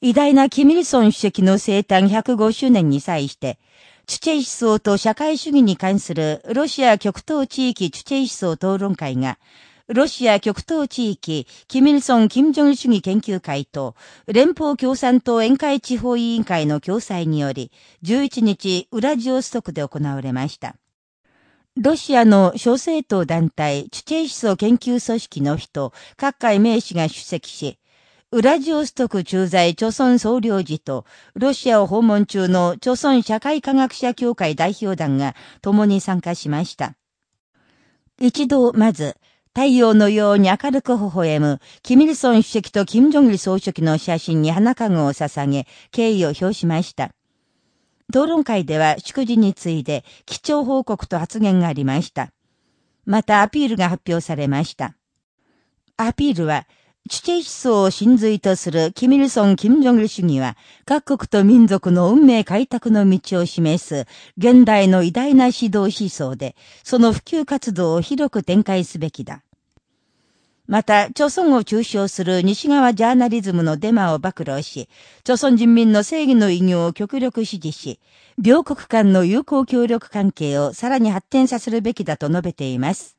偉大なキミルソン主席の生誕105周年に際して、チュチェイ思想と社会主義に関するロシア極東地域チュチェイ思想討論会が、ロシア極東地域、キミルソン・キム・ジョン主義研究会と、連邦共産党宴会地方委員会の共催により、11日、ウラジオストクで行われました。ロシアの諸政党団体、チュチェイ思想研究組織の人、各界名士が出席し、ウラジオストク駐在朝鮮総領事と、ロシアを訪問中の朝鮮社会科学者協会代表団が共に参加しました。一度、まず、太陽のように明るく微笑む、キミルソン主席とキム・ジョンル総書記の写真に花籠を捧げ、敬意を表しました。討論会では祝辞について、基調報告と発言がありました。またアピールが発表されました。アピールは、チュチェ思想を真髄とするキミルソン・キム・ジョンル主義は、各国と民族の運命開拓の道を示す、現代の偉大な指導思想で、その普及活動を広く展開すべきだ。また、朝鮮を中傷する西側ジャーナリズムのデマを暴露し、朝鮮人民の正義の偉業を極力支持し、両国間の友好協力関係をさらに発展させるべきだと述べています。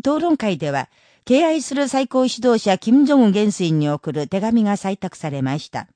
討論会では、敬愛する最高指導者金正恩元帥に送る手紙が採択されました。